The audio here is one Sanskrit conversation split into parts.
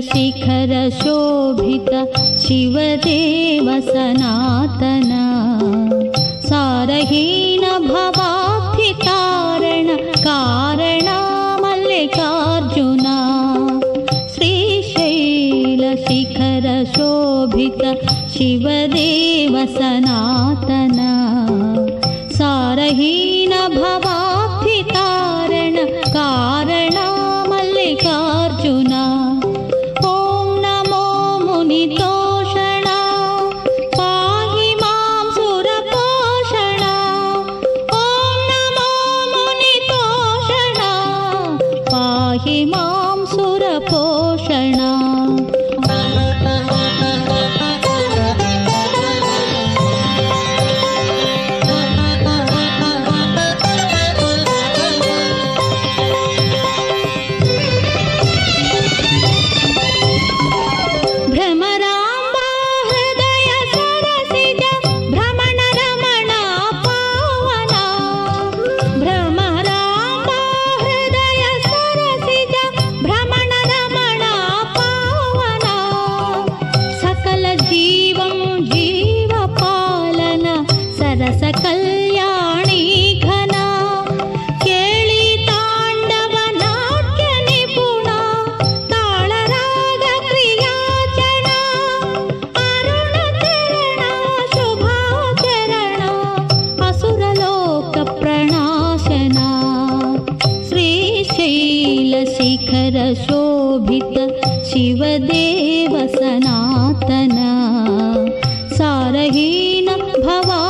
श्रीशैलशिखरशोभित शिवदेव सनातन। सारहीन भवाब्धितारण कारणा मल्लिकार्जुना श्रीशैलशिखरशोभित शिवदेव सनातन। सारहीन भवाब्धितारण सरस कल्याणी घना केळि ताण्डव नाट्य निपुणा ताळराग क्रियाचरण अरुणचरण शुभाचरण असुरलोक प्रणाशना। श्रीशैलशिखर शोभित शिवदेव सनातन। सारहीन भवाब्धितारण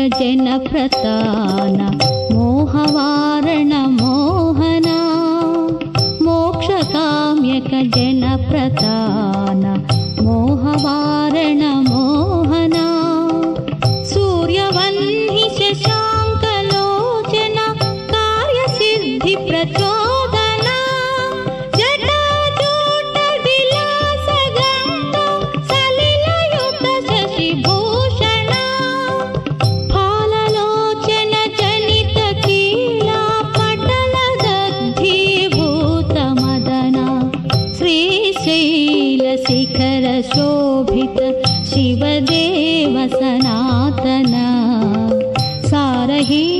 मोक्षकाम्यकजनप्रतान मोहवारण मोहना मोक्षकाम्यकजनप्रतान मोहवारण मोहना सूर्यवह्नि शशाङ्कलोचन कार्यसिद्धिप्रचोदना शोभित शिवदेव सनातन। सारहीन भवा